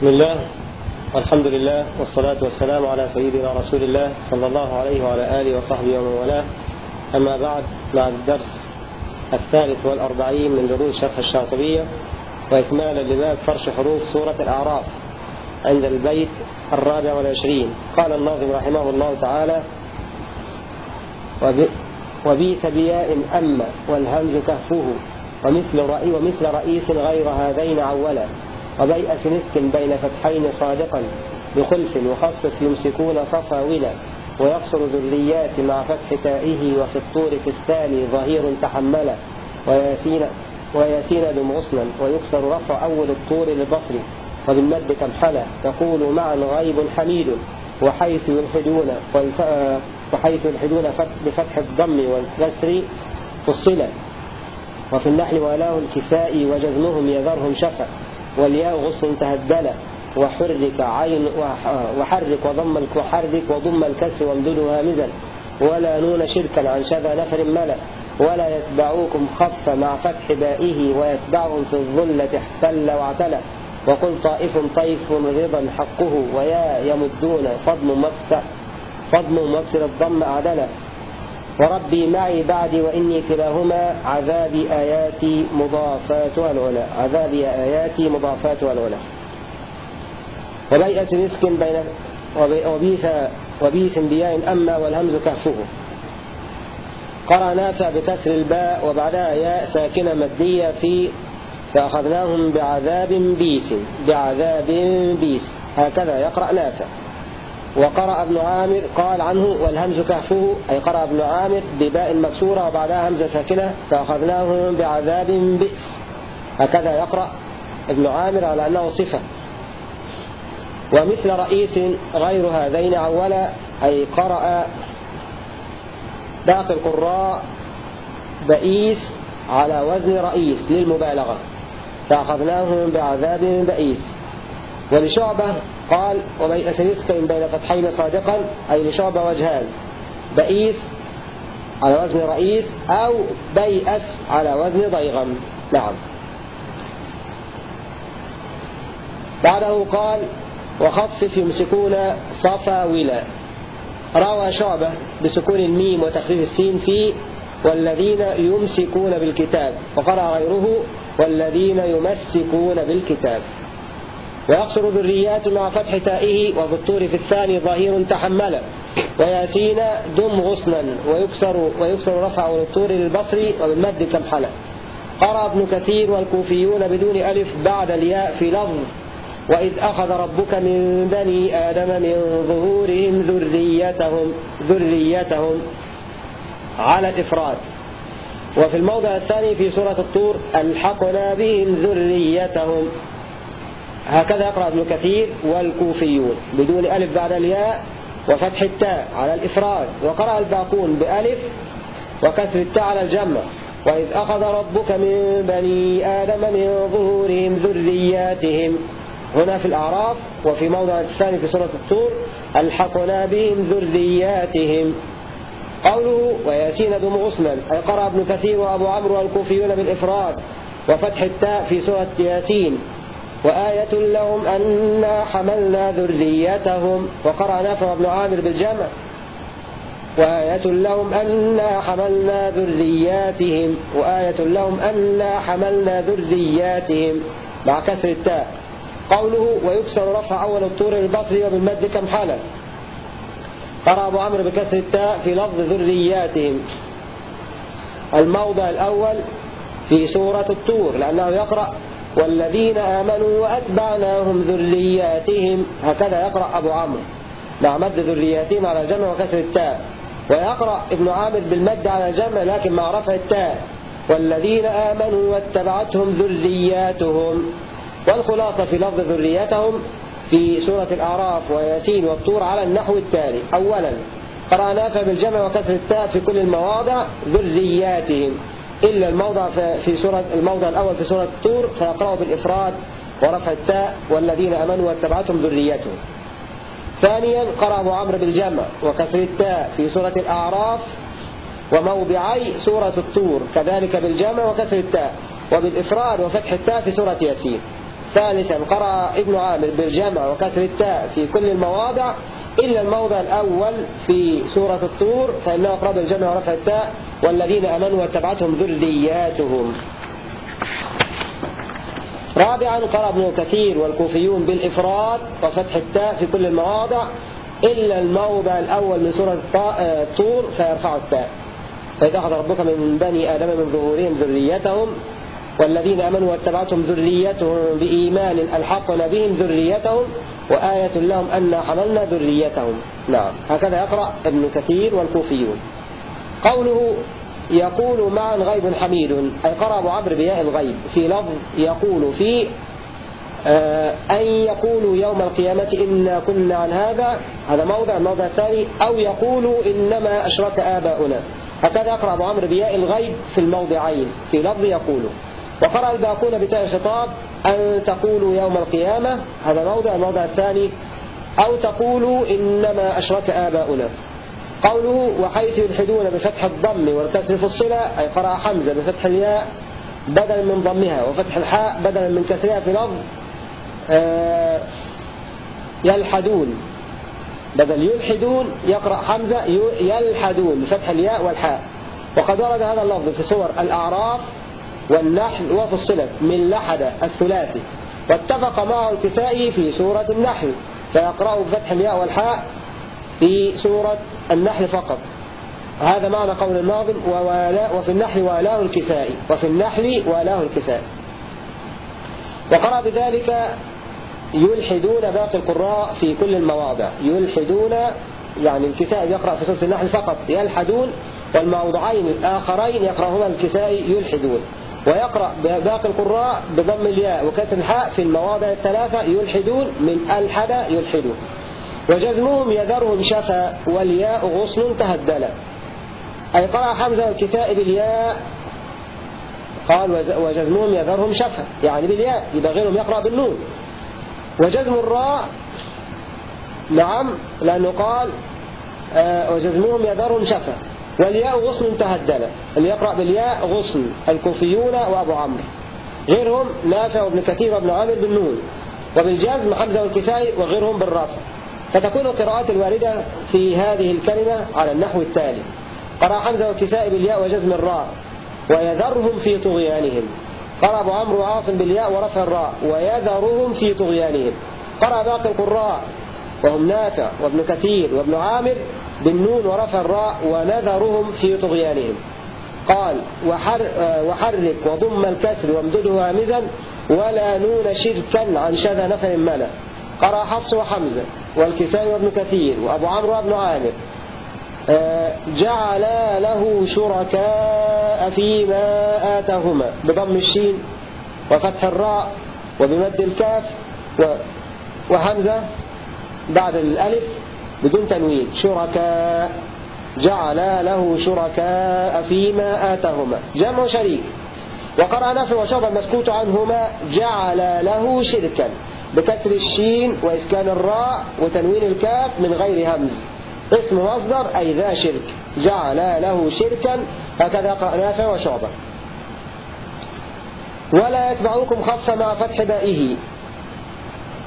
بسم الله والحمد لله والصلاة والسلام على سيدنا رسول الله صلى الله عليه وعلى آله وصحبه ومن والاه. أما بعد مع الدرس الثالث والأربعين من دروس شرح الشاطبية وإكمالا لباب فرش حروف سورة الأعراف عند البيت الرابع والعشرين. قال الناظم رحمه الله تعالى وبيث بياء أما والهمز كهفه ومثل ومثل رئيس غير هذين عولا. وبيأس مسك بين فتحين صادقا بخلف وخفف يمسكون صفا ولا ويقصر ذريات مع فتح تائه وفي الطور في الثاني ظهير تحملا وياسين وياسين دم غصنا ويكسر رفع أول الطور للبصر وبالمد كمحلا تقول معا غيب حميد وحيث يلحدون وحيث يلحدون بفتح الضم والكسر فصلا وفي النحل ولاه الكساء وجزمهم يذرهم شفا والياء غصن تهدلا وحرك عين وحرك وضم وحرك وضم الكسر وامدده هامزا. ولا نون شركا عن شذا نفر ملا. ولا يتبعوكم خف مع فتح بائه ويتبعهم في الظلة احتل واعتلى وقل طائف طيف رضا حقه. ويا يمدون فضم مفتح فضم مكسر الضم أعدلا. وربي معي بعدي وإني كلاهما عذابي آياتي مضافاتها العلا. عذابي آياتي مضافاتها العلا. وبيئة مسك بين وبيس وبيس بياء أما والهمز كهفه. قرأ نافع بكسر الباء وبعدها ياء ساكنة مدية في فأخذناهم بعذاب بيس بعذاب بيس. هكذا يقرأ نافع وقرأ ابن عامر قال عنه والهمز كهفه أي قرأ ابن عامر بباء مكسورة وبعدها همزة ساكنة فأخذناهم بعذاب بئس. هكذا يقرأ ابن عامر على أنه صفة. ومثل رئيس غير هذين أولا أي قرأ باقي القراء بئيس على وزن رئيس للمبالغة فأخذناهم بعذاب بئيس. ولشعبة قال وبيئس يسكن بين فتحين صادقا أي لشعبة وجهان بئيس على وزن رئيس أو بيأس على وزن ضيغم. نعم. بعده قال وخفف يمسكون صفا ولا روى شعبة بسكون الميم وتخفيف السين في والذين يمسكون بالكتاب وقرأ غيره والذين يمسكون بالكتاب. ويقصر ذريات مع فتح تائه وبالطور في الثاني ظهير تحملا وياسين دم غصنا ويكسر, ويكسر رفع للطور للبصر وبالمد كمحلا قرأ ابن كثير والكوفيون بدون ألف بعد الياء في لفظ. وإذ أخذ ربك من بني آدم من ظهورهم ذريتهم ذريتهم على الإفراد. وفي الموضع الثاني في سورة الطور ألحقنا بهم ذريتهم. هكذا يقرأ ابن كثير والكوفيون بدون ألف بعد الياء وفتح التاء على الإفراد وقرأ الباقون بألف وكسر التاء على الجمع. وإذ أخذ ربك من بني آدم من ظهورهم ذرياتهم. هنا في الأعراف وفي موضع الثاني في سورة الطور ألحقنا بهم ذرياتهم. قوله وياسين دم غصنا أي قرأ ابن كثير وأبو عمرو والكوفيون بالإفراد وفتح التاء في سورة ياسين. وآية لهم أنا حملنا ذريتهم. وقرأ نافع بن عامر بالجمع. وآية لهم أنا حملنا ذرياتهم. وآية لهم أنا حملنا ذرياتهم مع كسر التاء. قوله ويكسر رفع أول الطور البصري وبالمد كم حالة قرأ أبو عمرو بكسر التاء في لفظ ذرياتهم. الموضع الأول في سورة الطور لأنه يقرأ والذين آمنوا وأتبعناهم ذرياتهم. هكذا يقرأ أبو عمرو مع مد ذرياتهم على الجمع وكسر التاء. ويقرأ ابن عامر بالمد على الجمع لكن مع رفع التاء. والذين آمنوا واتبعتهم ذرياتهم. والخلاصة في لفظ ذريتهم في سورة الأعراف وياسين والطور على النحو التالي. أولا قرأ نافع بالجمع وكسر التاء في كل المواضع ذرياتهم. إلا الموضع في سورة الموضع الأول في سورة الطور فيقرأه بالإفراد ورفع التاء والذين أمنوا واتبعتهم ذريتهم. ثانيا قرأ أبو عمرو بالجمع وكسر التاء في سورة الأعراف وموضعي سورة الطور كذلك بالجمع وكسر التاء وبالإفراد وفتح التاء في سورة ياسين. ثالثا قرأ ابن عامر بالجمع وكسر التاء في كل المواضع إلا الموضع الأول في سورة الطور فإنه قرأ بالجمع ورفع التاء والذين أمنوا واتبعتهم ذرياتهم. رابعا قرأ ابن كثير والكوفيون بالإفراد وفتح التاء في كل المواضع. إلا الموضع الأول من سورة الطور فيرفع التاء. فإذا أخذ ربك من بني آدم من ظهورهم ذريتهم والذين أمنوا واتبعتهم ذريتهم بإيمان ألحقنا بهم ذريتهم وآية لهم أن حملنا ذريتهم. نعم. هكذا يقرأ ابن كثير والكوفيون. قوله يقول معا غيب حميد أي قرأ أبو عمرو بياء الغيب. في لفظ يقول في آه أن يقولوا يوم القيامة إنا كنا عن هذا هذا موضع الموضع الثاني أو يقولوا إنما أشرك آباؤنا. هكذا يقرأ أبو عمرو بياء الغيب في الموضعين في لفظ يقولوا وقرأ الباقون بتاء الخطاب أن تقولوا يوم القيامة هذا موضع الموضع الثاني أو تقولوا إنما أشرك آباؤنا. قوله وحيث يلحدون بفتح الضم والكسر في الصلة أي قرأ حمزة بفتح الياء بدلا من ضمها وفتح الحاء بدلا من كسرها في لفظ آه يلحدون. بدل يلحدون يقرأ حمزة يلحدون بفتح الياء والحاء. وقد ورد هذا اللفظ في سور الأعراف والنحل وفي الصلة من لحد الثلاثي. واتفق معه الكسائي في سورة النحل فيقرأ بفتح الياء والحاء في سورة النحل فقط. هذا معنى قول الناظم وفي النحل والاه الكسائي وفي النحل والاه الكسائي. وقرأ بذلك يلحدون باقي القراء في كل المواضع. يلحدون يعني الكسائي يقرأ في سورة النحل فقط يلحدون والموضعين الآخرين يقرأهما الكسائي يلحدون. ويقرأ باقي القراء بضم الياء وكسر الحاء في المواضع الثلاثة يلحدون من ألحد يلحدون وجزمهم يذرهم شفا والياء غصن تهدلا أي قرأ حمزة والكساء بالياء. قال وجزمهم يذرهم شفا يعني بالياء يبقى غيرهم يقرأ بالنون. وجزم الراء نعم لأنه قال آه وجزمهم يذرهم شفا. والياء غصن تهدل. اللي يقرأ بالياء غصن. الكوفيون وأبو عمرو. غيرهم نافع وابن كثير وابن عامر بالنون وبالجزم حمزة والكسائي وغيرهم بالرفع. فتكون القراءات الواردة في هذه الكلمة على النحو التالي. قرأ حمزة والكسائي بالياء وجزم الراء ويذرهم في طغيانهم. قرأ أبو عمرو وعاصم بالياء ورفع الراء. ويذرهم في طغيانهم. قرأ باقي القراء. وهم نافع وابن كثير وابن عامر بالنون ورفع الراء ونذرهم في طغيانهم. قال وحر وحرك وضم الكسر وامدده هامزا ولا نون شركا عن شذا نفر ملا قرأ حفص وحمزة والكسائي وابن كثير وأبو عمرو وابن عامر. جعل له شركاء فيما آتاهما بضم الشين وفتح الراء وبمد الكاف وحمزة بعد الألف بدون تنوين. شركاء. جعل له شركاء فيما آتاهما. جمع شريك. وقرأ نافع وشعب المسكوت عنهما. جعل له شركا. بكسر الشين وإسكان الراء وتنوين الكاف من غير همز. اسم مصدر أي ذا شرك. جعل له شركا. هكذا قرأ نافع وشعبة ولا يتبعوكم خف مع فتح بائه.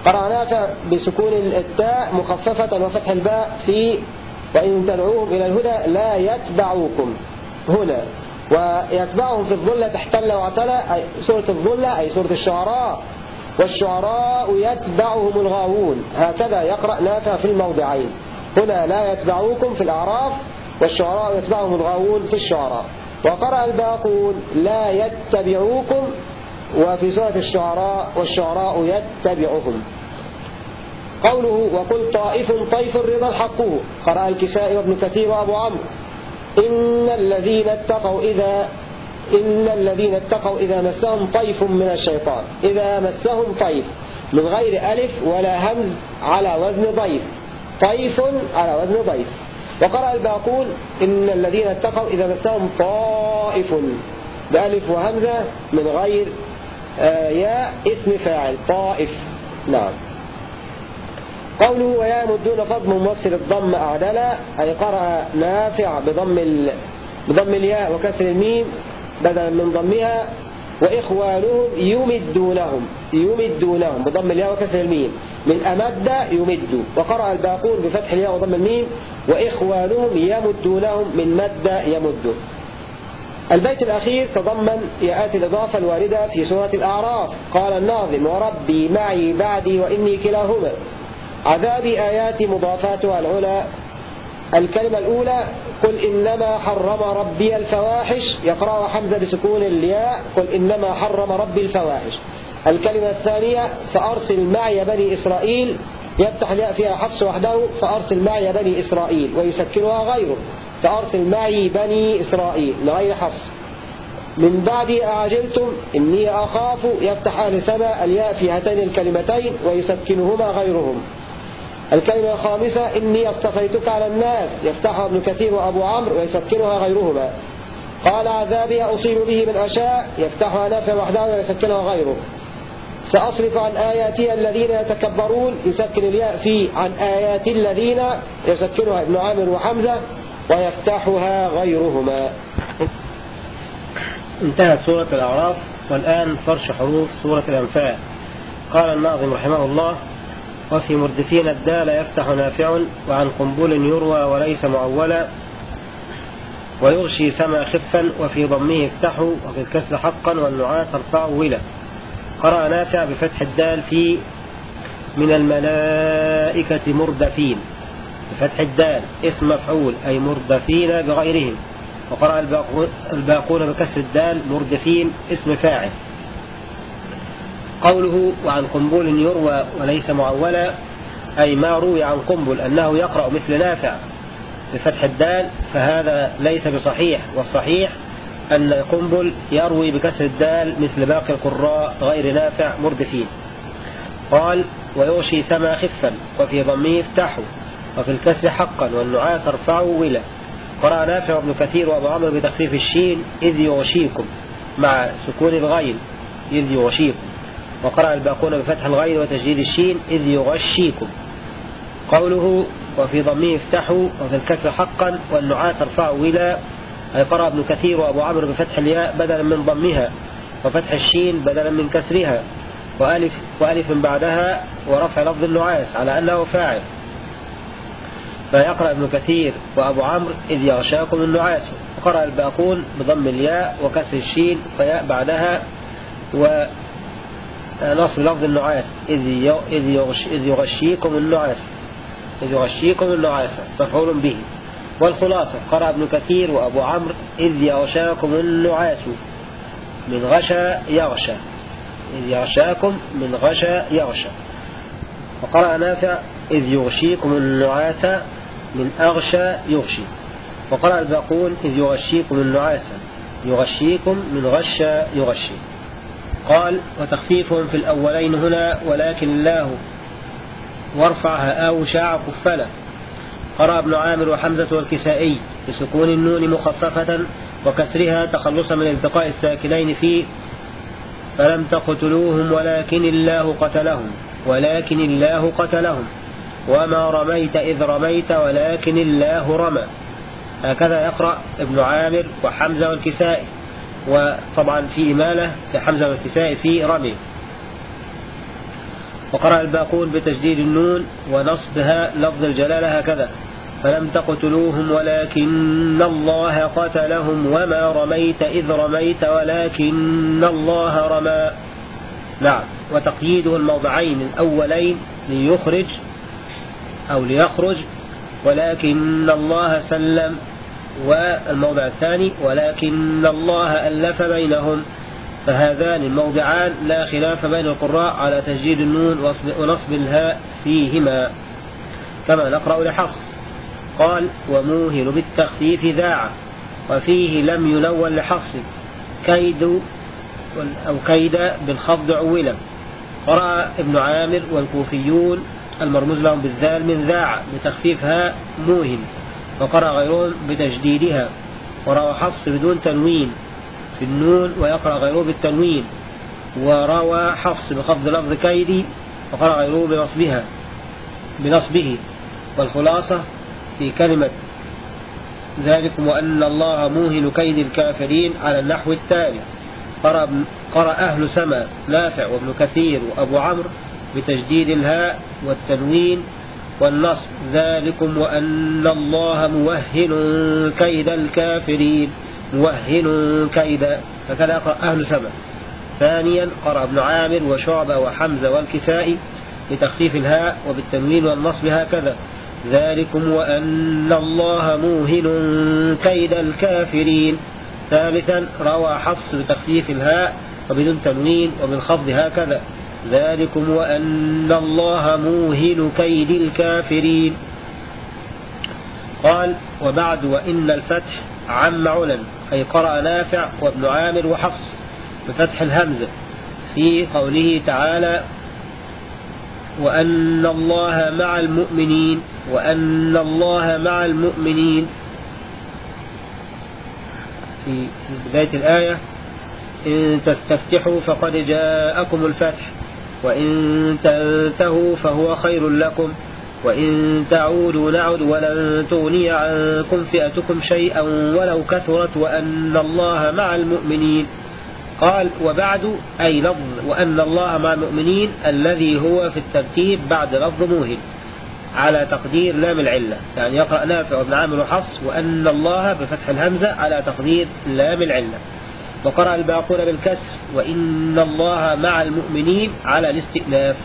قرأ نافع بسكون التاء مخففة وفتح الباء في وإن تدعوهم إلى الهدى لا يتبعوكم. هنا. ويتبعهم في الظلة تحتل واعتلى أي سورة الظلة أي سورة الشعراء. والشعراء يتبعهم الغاوون. هكذا يقرأ نافع في الموضعين. هنا لا يتبعوكم في الأعراف والشعراء يتبعهم الغاوون في الشعراء. وقرأ الباقون لا يتبعوكم وفي سورة الشعراء والشعراء يتبعهم. قوله وقل طائف طيف الرضا حقه قرأ الكساء وابن كثير وأبو عمرو. إن الذين اتقوا إذا إن الذين اتقوا إذا مسهم طيف من الشيطان. إذا مسهم طيف. من غير ألف ولا همز على وزن ضيف. طيف على وزن ضيف. وقرأ الباقون إن الذين اتقوا إذا مسهم طائف. بألف وهمزة من غير آه ياء اسم فاعل طائف. نعم. قوله ويمدون فضم موصل الضم أعدلا أي قرأ نافع بضم ال... بضم الياء وكسر الميم بدلا من ضمها وإخوانهم يمدونهم يمدونهم بضم الياء وكسر الميم. من أمد يمد وقرأ الباقون بفتح الياء وضم الميم وإخوانهم يمدونهم من مد يمد. البيت الأخير تضمن يأتي الإضافة الواردة في سورة الأعراف. قال الناظم وربي معي بعدي وإني كلاهما. عذاب آيات مضافاتها العلا الكلمة الأولى قل إنما حرم ربي الفواحش. يقرأ حمزة بسكون الياء قل إنما حرم ربي الفواحش. الكلمة الثانية فأرسل معي بني إسرائيل. يفتح الياء فيها حفص وحده فأرسل معي بني إسرائيل. ويسكنها غيره. فأرسل معي بني إسرائيل لغير حفص. من بعد أعجلتم إني أخاف يفتح أهل سبأ الياء في هاتين الكلمتين ويسكنهما غيرهم. الكلمة الخامسة إني اصطفيتك على الناس يفتحها ابن كثير وأبو عمرو ويسكنها غيرهما. قال عذابي أصيب به من أشاء يفتحها نافع وحده ويسكنها غيره. سأصرف عن آياتي الذين يتكبرون يسكن الياء في عن آيات الذين يسكنها ابن عامر وحمزة ويفتحها غيرهما. انتهت سورة الأعراف والآن فرش حروف سورة الأنفال. قال الناظم رحمه الله وفي مردفين الدال يفتح نافع وعن قنبل يروى وليس معولا ويغشي سما خفا وفي ضمه افتحوا وفي الكسر حقا والنعاس ارفعوا ولا قرأ نافع بفتح الدال في من الملائكة مردفين بفتح الدال اسم مفعول أي مردفين بغيرهم. وقرأ الباقون بكسر الدال مردفين اسم فاعل. قوله وعن قنبل يروى وليس معولا أي ما روي عن قنبل أنه يقرأ مثل نافع بفتح الدال فهذا ليس بصحيح. والصحيح أن قنبل يروي بكسر الدال مثل باقي القراء غير نافع مردفين. قال ويغشي سما خفا وفي ضمه افتحوا وفي الكسر حقا والنعاس ارفعوا ولا قرأ نافع بن كثير وأبو عمرو بتخفيف الشين إذ يغشيكم مع سكون الغين إذ يغشيكم. وقرأ الباقون بفتح الغين وتجديد الشين إذ يغشيكم. قوله وفي ضمه افتحوا وفي الكسر حقا والنعاس ارفعوا ولا أي قرأ ابن كثير وأبو عمرو بفتح الياء بدلا من ضمها وفتح الشين بدلا من كسرها. وألف, وألف بعدها ورفع لفظ النعاس على أنه فاعل. فيقرأ ابن كثير وأبو عمرو إذ يغشاكم النعاس. وقرأ الباقون بضم الياء وكسر الشين فياء بعدها ونصب لفظ النعاس. إذ إذ يغشيكم النعاس. إذ يغشيكم النعاس. مفعول به. والخلاصة. قرأ ابن كثير وأبو عمرو إذ يغشاكم النعاس. من غشى يغشى. إذ يغشاكم من غشى يغشى. وقرأ نافع. إذ يغشيكم النعاس. من أغشى يغشي. وقرأ الباقون إذ يغشيكم النعاس يغشيكم من غشى يغشي. قال وتخفيفهم في الأولين هنا ولكن الله وارفعها أو شاع كفلة قرأ ابن عامر وحمزة والكسائي بسكون النون مخففة وكسرها تخلصا من التقاء الساكنين في فلم تقتلوهم ولكن الله قتلهم. ولكن الله قتلهم. وما رميت إذ رميت ولكن الله رمى. هكذا يقرأ ابن عامر وحمزة والكسائي. وطبعا في إمالة لحمزة والكسائي في رمي. وقرأ الباقون بتجديد النون ونصبها لفظ الجلالة هكذا. فلم تقتلوهم ولكن الله قتلهم. وما رميت إذ رميت ولكن الله رمى. نعم. وتقييده الموضعين الأولين ليخرج أو ليخرج ولكن الله سلم. والموضع الثاني ولكن الله ألف بينهم. فهذان الموضعان لا خلاف بين القراء على تسجيل النون ونصب الهاء فيهما. كما نقرأ لحفص. قال وموهن بالتخفيف ذاع وفيه لم ينول لحفص. كيد أو كيد بالخفض عولا. قرأ ابن عامر والكوفيون المرموز لهم بالذال من ذاع بتخفيفها موهن وقرأ غيرهم بتجديدها وروى حفص بدون تنوين في النون ويقرأ غيره بالتنوين وروى حفص بخفض لفظ كيدي وقرأ غيره بنصبها بنصبه والخلاصة في كلمة. ذلكم وأن الله موهن كيد الكافرين على النحو التالي. قرأ, قرأ أهل سما نافع وابن كثير وأبو عمرو بتجديد الهاء والتنوين والنصب. ذلكم وأن الله موهن كيد الكافرين. موهن كيد. هكذا قرأ أهل سما ثانيا قرأ ابن عامر وشعبة وحمزة والكسائي بتخفيف الهاء وبالتنوين والنصب هكذا. ذلكم وأن الله موهن كيد الكافرين. ثالثا روى حفص بتخفيف الهاء وبدون تنوين وبالخفض هكذا. ذلكم وأن الله موهن كيد الكافرين. قال وبعد وإن الفتح عم علا أي قرأ نافع وابن عامر وحفص بفتح الهمزة في قوله تعالى وأن الله مع المؤمنين وأن الله مع المؤمنين. في بداية الآية إن تستفتحوا فقد جاءكم الفتح. وإن تنتهوا فهو خير لكم. وإن تعودوا نعد ولن تغني عنكم فئتكم شيئا ولو كثرت وأن الله مع المؤمنين. قال وبعد أي لفظ وأن الله مع المؤمنين الذي هو في الترتيب بعد لفظ موهن على تقدير لام العلة. يعني يقرأ نافع وابن عامر وحفص وأن الله بفتح الهمزة على تقدير لام العلة. وقرأ الباقون بالكسر وإن الله مع المؤمنين على الاستئناف.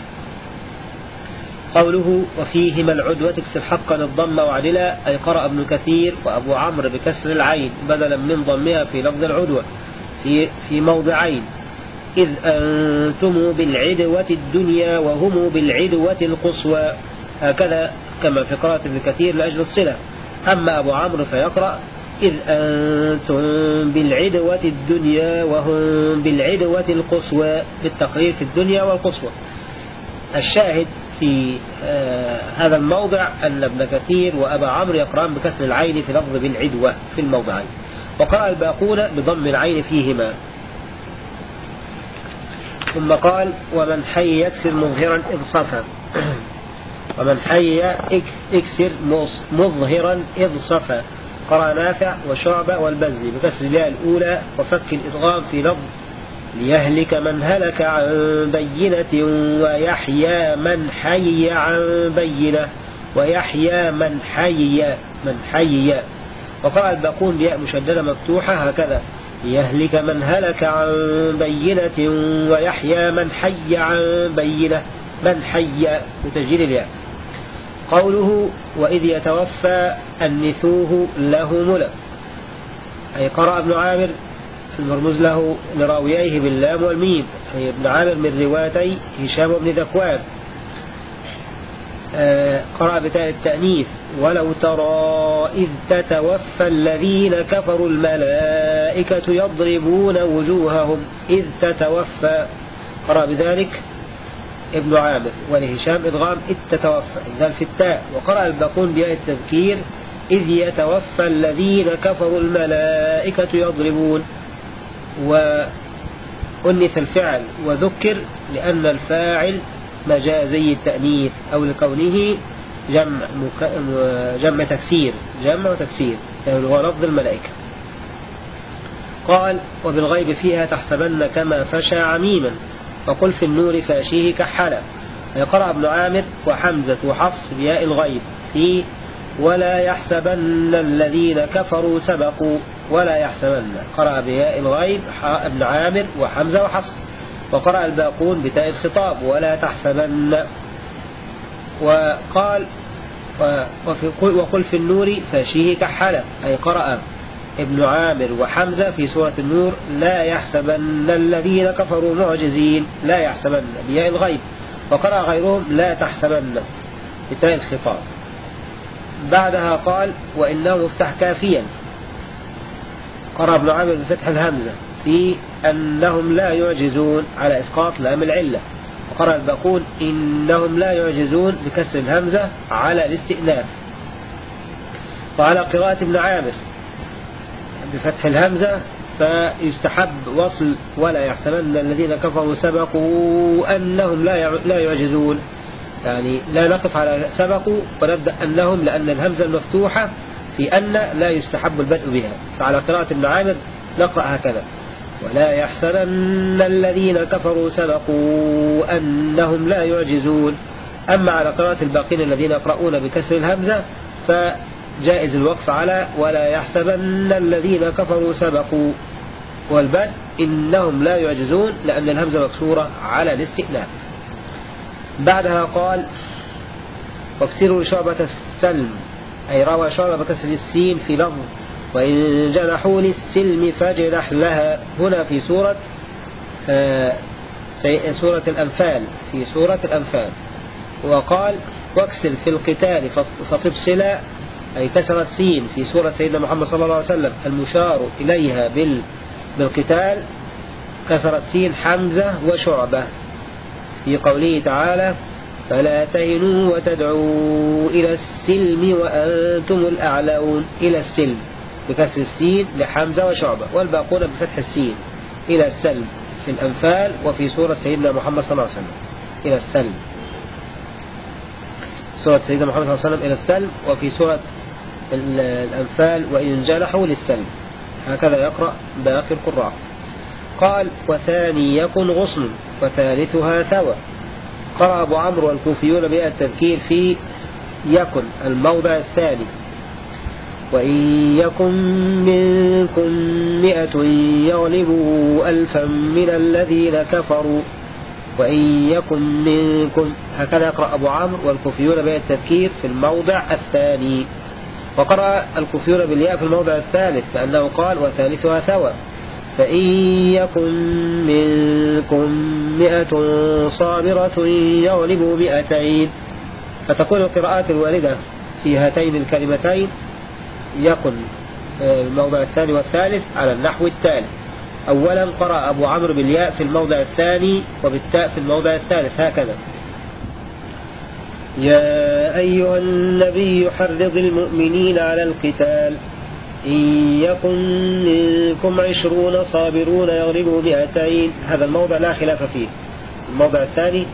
قوله وفيهما العدوة تكسر حقا الضم وعدلا أي قرأ ابن كثير وأبو عمرو بكسر العين بدلا من ضمها في لفظ العدوة في, في موضعين. إذ أنتم بالعدوة الدنيا وهم بالعدوة القصوى. هكذا كما في قراءة ابن كثير لأجل الصلة. أما أبو عمرو فيقرأ إذ أنتم بالعدوة الدنيا وهم بالعدوة القصوى بالتقرير في الدنيا والقصوى. الشاهد في آه هذا الموضع أن ابن كثير وأبا عمرو يقرأان بكسر العين في لفظ بالعدوة في الموضعين. وقرأ الباقون بضم العين فيهما. ثم قال ومن حي يكسر مظهرا إضصافا ومن حي إكسر مظهرا إذ صفى قرأ نافع وشعبة والبزي. بكسر الياء الأولى وفك الإدغام في لفظ ليهلك من هلك عن بينة ويحيى من حي عن بينة ويحيى من حي من حي. وقرأ الباقون بياء مشددة مفتوحة هكذا. ليهلك من هلك عن بينة ويحيى من حي عن بينة. من حي. بتسجيل الياء. قوله وإذ يتوفى أنثوه له ملأ أي قرأ ابن عامر المرموز له لرأوييه باللام والميم. أي ابن عامر من روايتي هشام بن ذكوان. آه قرأ بتاء التأنيث. ولو ترى إذ تتوفى الذين كفروا الملائكة يضربون وجوههم إذ تتوفى. قرأ بذلك. ابن عامر ولهشام إدغام إذ تتوفى إذن في التاء. وقرأ الباقون بياء التذكير إذ يتوفى الذين كفروا الملائكة يضربون. وأنث الفعل وذكر لأن الفاعل مجازي التأنيث أو لكونه جمع مك... جمع تكسير. جمع وتكسير. يعني هو لفظ الملائكة. قال وبالغيب فيها تحسبن كما فشى عميما. وقل في النور فأشيه كحلا. قرأ ابن عامر وحمزة وحفص بياء الغيب. في ولا يحسبن الذين كفروا سبقوا. ولا يحسبن. قرأ بياء الغيب ابن عامر وحمزة وحفص. وقرأ الباقون بتاء الخطاب. ولا تحسبن. وقال وقل في النور فأشيه كحلا. أي قرأ ابن عامر وحمزة في سورة النور لا يحسبن الذين كفروا معجزين لا يحسبن بياء الغيب. وقرأ غيرهم لا تحسبن. بتاء الخطاب. بعدها قال وإنه مفتح كافيا. قرأ ابن عامر بفتح الهمزة في أنهم لا يعجزون على إسقاط لام العلة. وقرأ الباقون إنهم لا يعجزون بكسر الهمزة على الاستئناف. وعلى قراءة ابن عامر. بفتح الهمزة فيستحب وصل ولا يحسبن الذين كفروا سبقوا أنهم لا لا يعجزون. يعني لا نقف على سبقوا ونبدأ أنهم لأن الهمزة المفتوحة في أن لا يستحب البدء بها. فعلى قراءة ابن عامر نقرأ هكذا. ولا يحسبن الذين كفروا سبقوا أنهم لا يعجزون. أما على قراءة الباقين الذين يقرؤون بكسر الهمزة فجائز الوقف على ولا يحسبن الذين كفروا سبقوا. والبدء إنهم لا يعجزون لأن الهمزة مكسورة على الاستئناف. بعدها قال واكسروا شعبة السلم. أي روى شعبة بكسر السين في لفظ وإن جنحوا للسلم فاجنح لها. هنا في سورة آه سورة الأنفال في سورة الأنفال. وقال واكسر في القتال فتبصلا أي كسر السين في سورة سيدنا محمد صلى الله عليه وسلم المشار إليها بال بالقتال كسر السين حمزة وشعبة. في قوله تعالى فلا تهنوا وتدعوا إلى السلم وأنتم الأعلون. إلى السلم بكسر السين لحمزة وشعبة والباقون بفتح السين. إلى السلم في الأنفال وفي سورة سيدنا محمد صلى الله عليه وسلم. إلى السلم. سورة سيدنا محمد صلى الله عليه وسلم إلى السلم وفي سورة الأنفال وإن جنحوا للسلم هكذا يقرأ باقي القراء. قال وثاني يكن غصن وثالثها ثوى. قرأ أبو عمرو والكوفيون التذكير في يكن الموضع الثاني. وإن يكن منكم مئة يغلبوا ألفا من الذين كفروا وإن يكن منكم هكذا يقرأ أبو عمرو والكوفيون بها التذكير في الموضع الثاني. وقرأ الكوفيون بالياء في الموضع الثالث فأنه قال وثالثها ثوى. فإن يكن منكم مئة صابرة يغلبوا مئتين. فتكون القراءات الواردة في هاتين الكلمتين. يكن آه، الموضع الثاني والثالث على النحو التالي. أولا قرأ أبو عمرو بالياء في الموضع الثاني وبالتاء في الموضع الثالث. هكذا. يا أيها النبي حرض المؤمنين على القتال. إن يكن منكم عشرون صابرون يغلبوا مئتين. هذا الموضع لا خلاف فيه. الموضع الثاني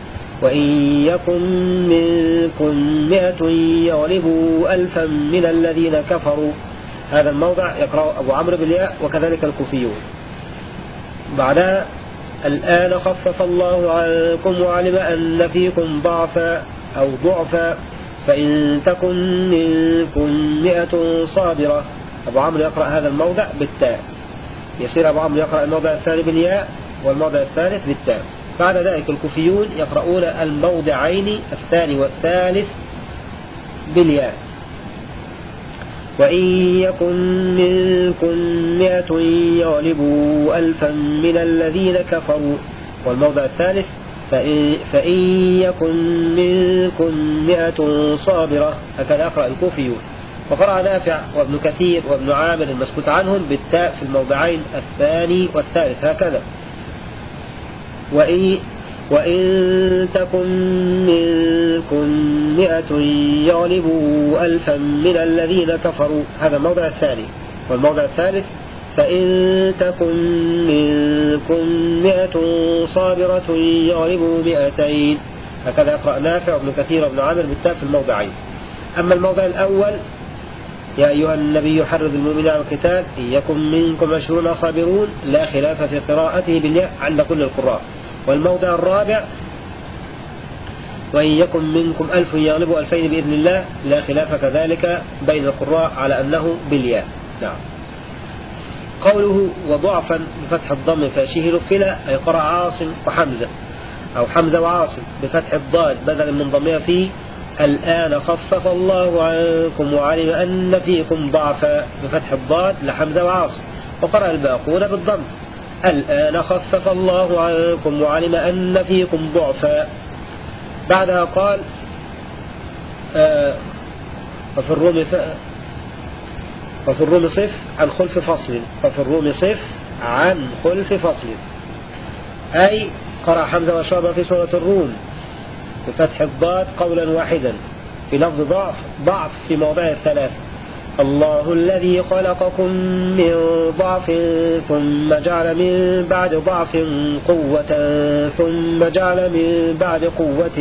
وإن يكن منكم مئة يغلبوا ألفا من الذين كفروا. هذا الموضع يقرأ أبو عمرو بالياء وكذلك الكوفيون. بعدها الآن خفف الله عنكم وعلم أن فيكم ضعفا. أو ضعفا فإن تكن منكم مئة صابرة. أبو عمرو يقرأ هذا الموضع بالتاء. يصير أبو عمرو يقرأ الموضع الثاني بالياء والموضع الثالث بالتاء. بعد ذلك الكوفيون يقرؤون الموضعين الثاني والثالث بالياء. وإن يكن منكم مئة يغلبوا ألفا من الذين كفروا. والموضع الثالث فإن, فإن يكن منكم مئة صابرة هكذا يقرأ الكوفيون. وقرأ نافع وابن كثير وابن عامر المسكوت عنهم بالتاء في الموضعين الثاني والثالث هكذا. وإن, وإن تكن منكم مئة يغلبوا ألفا من الذين كفروا هذا الموضع الثاني. والموضع الثالث فإن تكن منكم مئة صابرة يغلبوا مئتين. هكذا يقرأ نافع وابن كثير وابن عامر بالتاء في الموضعين. أما الموضع الأول يا أيها النبي حرض المؤمنين على القتال إن يكن منكم عشرون صابرون لا خلاف في قراءته بالياء عند كل القراء. والموضع الرابع وإن يكن منكم ألف يغلبوا ألفين بإذن الله لا خلاف كذلك بين القراء على أنه بالياء. نعم. قوله وضعفا بفتح الضم فأشيه نفلا أي قرأ عاصم وحمزة أو حمزة وعاصم بفتح الضاد بدلا من ضمها فيه الآن خفف الله عنكم وعلم أن فيكم ضعفا بفتح الضاد لحمزة وعاصم وقرأ الباقون بالضم الآن خفف الله عنكم وعلم أن فيكم ضعفا. بعدها قال آه وفي الروم ف... وفي الروم صف عن خلف فصل وفي الروم صف عن خلف فصل. أي قرأ حمزة وشعبة في سورة الروم بفتح الضاد قولا واحدا في لفظ ضعف ضعف في مواضع الثلاث. الله الذي خلقكم من ضعف ثم جعل من بعد ضعف قوة ثم جعل من بعد قوة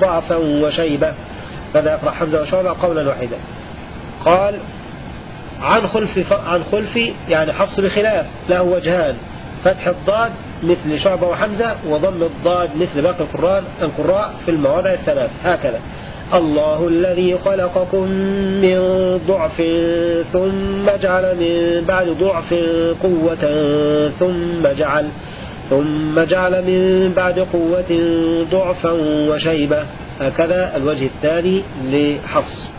ضعفا وشيبة. فذا يقرأ حمزة وشعبة قولا واحدا. قال عن خلف عن خلف يعني حفص بخلاف له وجهان فتح الضاد مثل شعبة وحمزة وضم الضاد مثل باقي القراء القراء في المواضع الثلاث. هكذا. الله الذي خلقكم من ضعف ثم جعل من بعد ضعف قوة ثم جعل ثم جعل من بعد قوة ضعفا وشيبة. هكذا الوجه الثاني لحفص.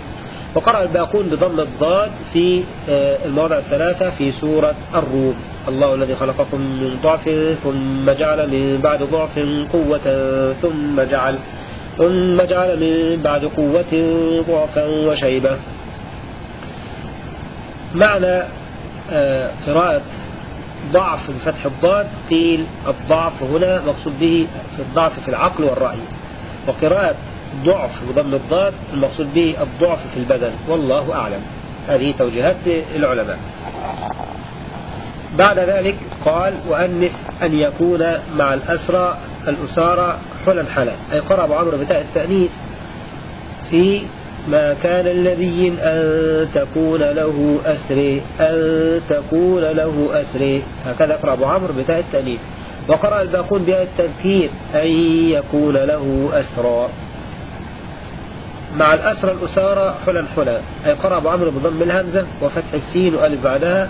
وقرأ الباقون بضم الضاد في آه، المواضع الثلاثة في سورة الروم. الله الذي خلقكم من ضعف ثم جعل من بعد ضعف قوة ثم جعل ثم جعل من بعد قوة ضعفا وشيبة. معنى آه، قراءة ضعف بفتح الضاد قيل الضعف هنا مقصود به في الضعف في العقل والرأي. وقراءة ضعف بضم الضاد المقصود به الضعف في البدن. والله أعلم. هذه توجيهات العلماء. بعد ذلك قال وأنف أن يكون مع الأسرى الأسارى حلا حلا. أي قرأ أبو عمرو بتاء التأنيث في ما كان النبي أن تكون له أسري أن تكون له أسري. هكذا يقرأ أبو عمرو بتاء التأنيث. وقرأ الباقون بها التذكير أن يكون له أسرى. مع الأسرى الأسارى حلا حلا أي قرأ أبو عمرو بضم الهمزة وفتح السين وألف بعدها.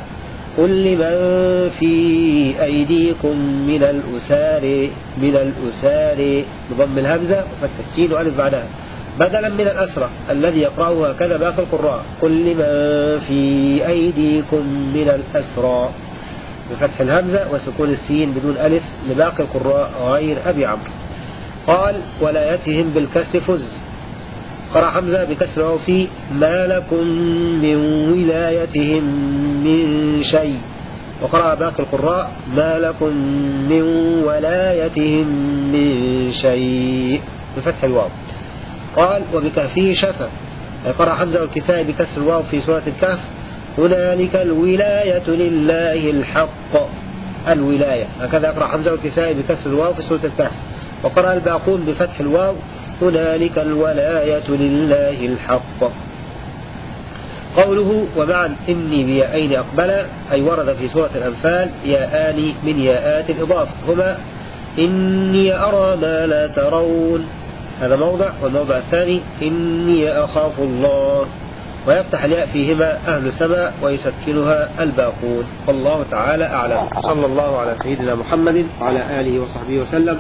قل لمن في أيديكم من الأسار من الأسار. بضم الهمزة وفتح السين وألف بعدها. بدلا من الأسرى الذي يقرأه هكذا باقي القراء. قل لمن في أيديكم من الأسرى. بفتح الهمزة وسكون السين بدون ألف لباقي القراء غير أبي عمرو. قال ولايتهم بالكسر فز. قرأ حمزة بكسر في ما لكم من ولايتهم من شيء وقرأ باقي القراء ما لكم من ولايتهم من شيء بفتح الواو. قال وبكهفه شفا قرأ حمزة والكسائي بكسر الواو في سورة الكهف هنالك الولاية لله الحق الولاية. هكذا يقرأ حمزة والكسائي بكسر الواو في سورة الكهف. وقرأ الباقون بفتح الواو هنالك الولاية لله الحق. قوله ومعا إني بيائين أقبل أي ورد في سورة الأنفال ياءان من ياءات الإضافة. هما إني أرى ما لا ترون. هذا موضع والموضع الثاني إني أخاف الله. ويفتح الياء فيهما أهل السماء ويسكنها الباقون. والله تعالى أعلم. صلى الله على سيدنا محمد وعلى آله وصحبه وسلم.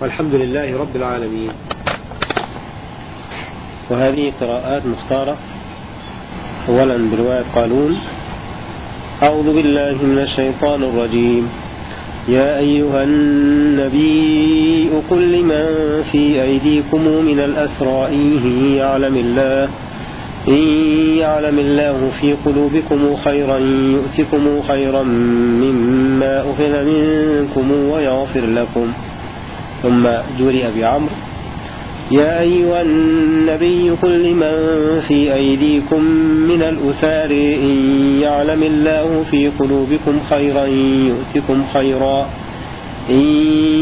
والحمد لله رب العالمين. وهذه قراءات مختارة. أولا برواية قالون. أعوذ بالله من الشيطان الرجيم. يا أيها النبي قل لمن في أيديكم من الأسرى إن يعلم الله إن يعلم الله في قلوبكم خيرا يؤتكم خيرا مما أخذ منكم ويغفر لكم. ثم جرئ بعمرو يا أيها النبي قل لمن في أيديكم من الأسار إن يعلم الله في قلوبكم خيرا يؤتكم خيرا. إن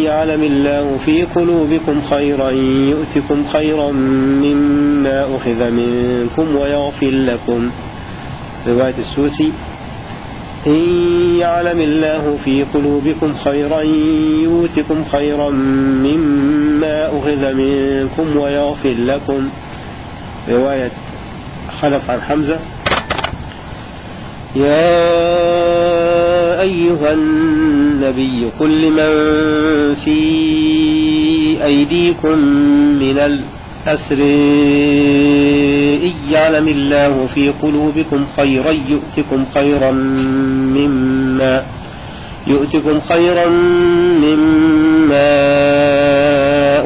يعلم الله في قلوبكم خيرا يؤتكم خيرا مما أخذ منكم ويغفر لكم. رواية السوسي. إن يعلم الله في قلوبكم خيرا يؤتكم خيرا مما أخذ منكم ويغفر لكم. رواية خلف عن حمزة. يا أيها النبي قل لمن في أيديكم من الأسر إن يعلم الله في قلوبكم خيرا يؤتكم خيرا مما يؤتكم خيرا مما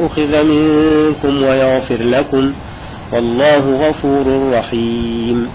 أخذ منكم ويغفر لكم والله غفور رحيم.